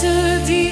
Neked betölti